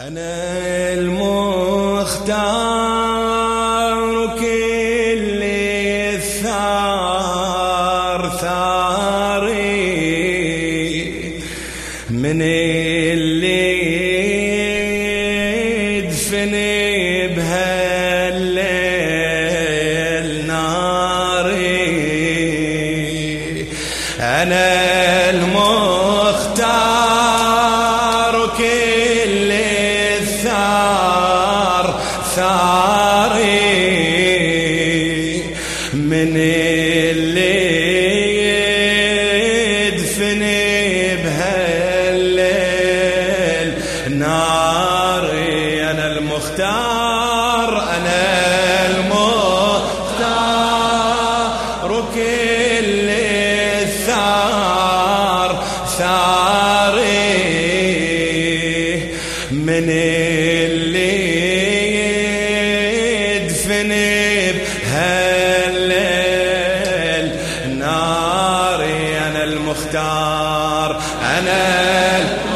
أنا المختار كل الثار ثاري. من اللي يدفني بهالليل ناري. أنا المختار المختار أنا المختار كل الثار ثاري من اللي يدفني بهالليل. ناري أنا المختار أنا المختار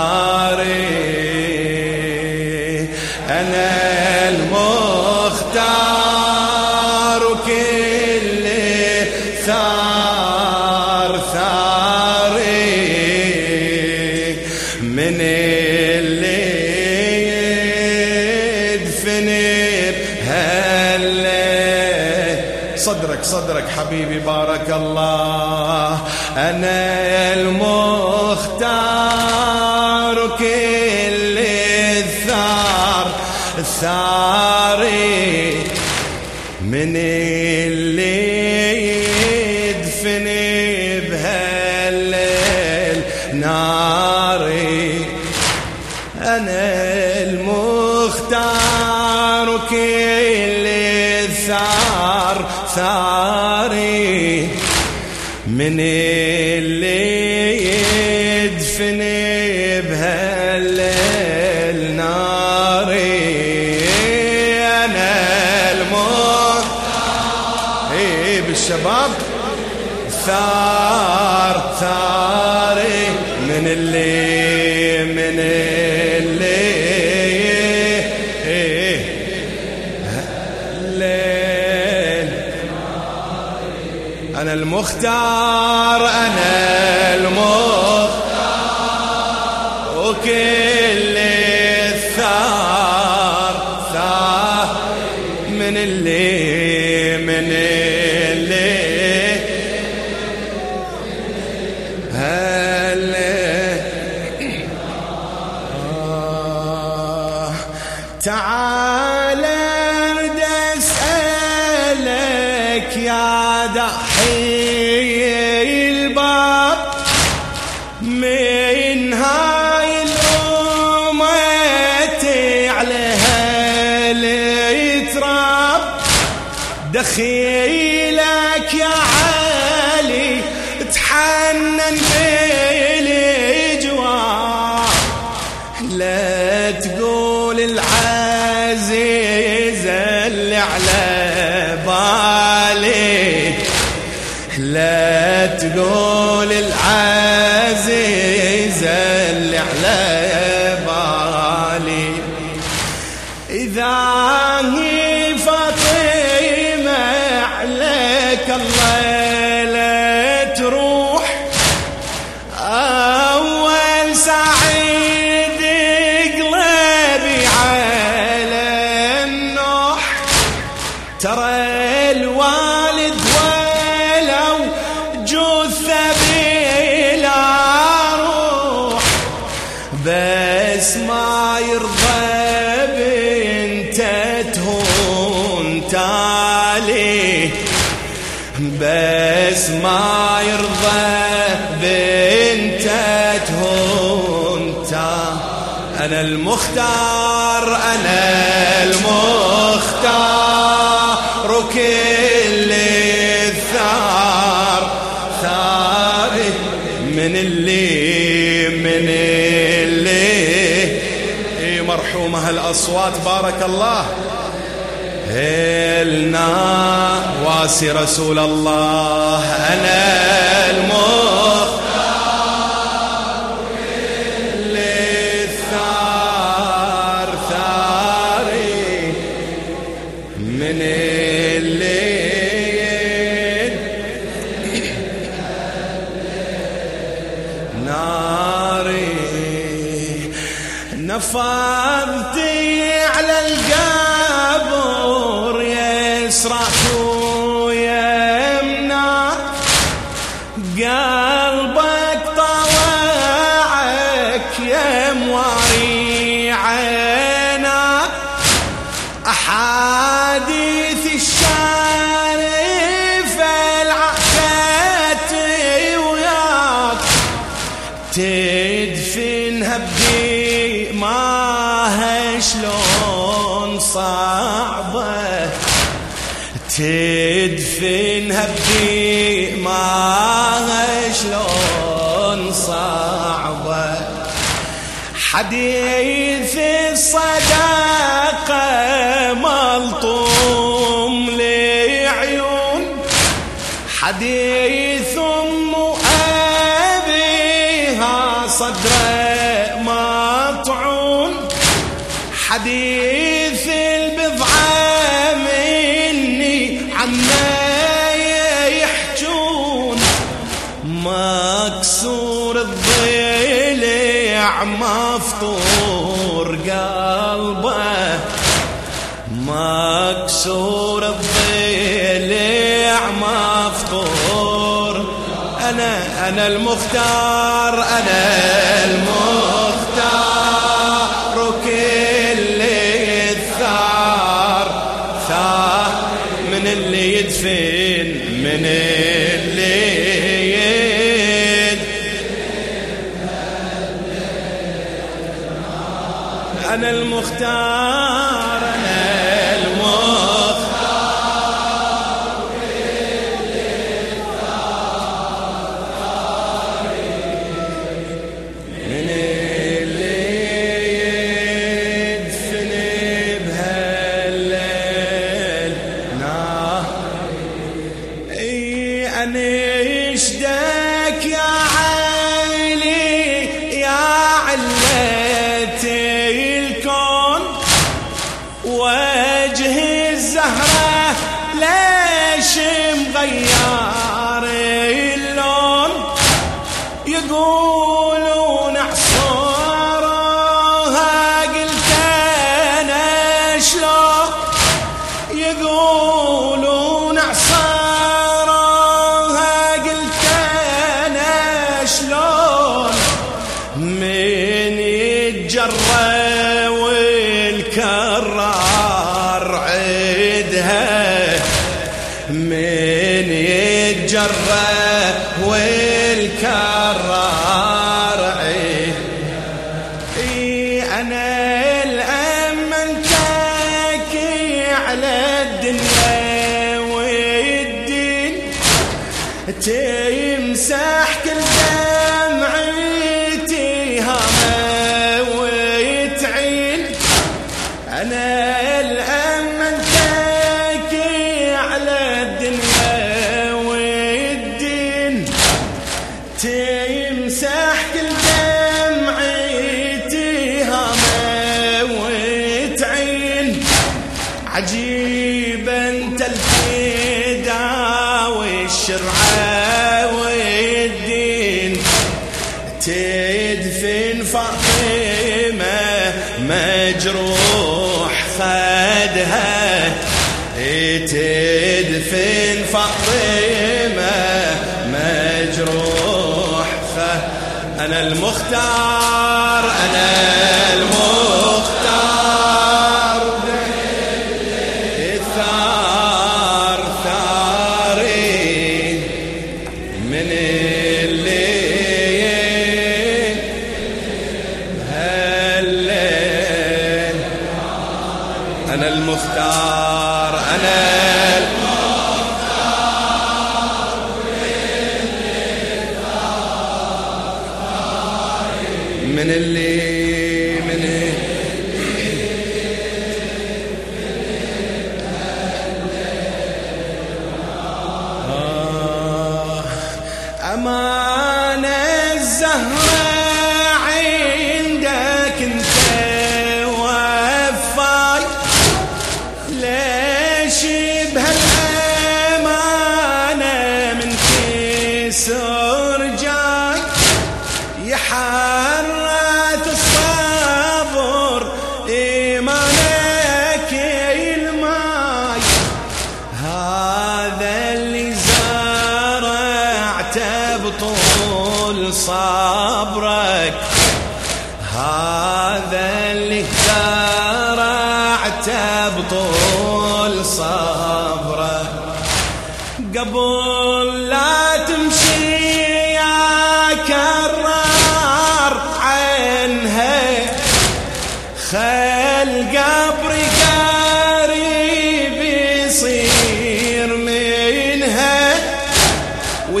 ناري أنا المختار. صدرك صدرك حبيبي بارك الله. أنا المختار كل الثار ثاري من اللي يدفني بهالليل ناري أنا المختار كل الثار ثاري من اللي يدفني بهالليل ناري. المختار إيه بالشباب. ثار ثاري من اللي من اللي المختار أنا المختار. وكل العزيزة اللي على بالي. لا تقول العزيزة اللي على بس ما يرضى بنته تهون تالي أنا المختار أنا المختار كل الثار ثابت من من اللي من اللي. إيه مرحومة هالأصوات بارك الله. هلنا واسي رسول الله أنا المختار. للثار ثاري من ناري. نفضتي تدفنها ما شلون صعبة. حديث الصداقة ملطوم لعيون. حديث أم أبيها مطعون. حديث مكسور الضلع مفطور. أنا أنا المختار أنا المختار. كل الثار ثار من اللي يدفن من اللي يد. أنا المختار أنا اي انشدك يا والكرار عيد إي أنا الأمن تاكي على الدنيا والدين. تمسح كل دمعتي هامة وتعين أنا الأمن مجروح خدها تدفن فاطمة مجروح خدها أنا المختار. من اللي من آه أمان الزهرة عندك أنت وفاي. ليش بهالأمانة صبرك هذا اللي زرعته بطول صبرك. قبل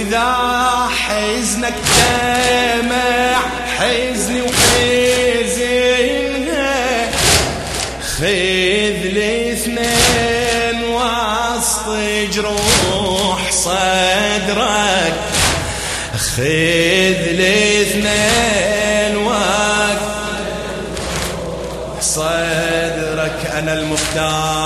وإذا حزنك دمع حزني وحزنها. خذ الاثنين وسط جروح صدرك. خذ الاثنين وسط صدرك. أنا المختار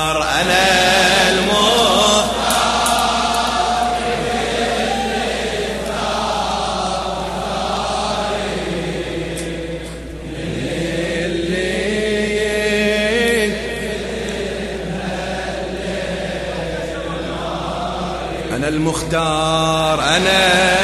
أنا المختار أنا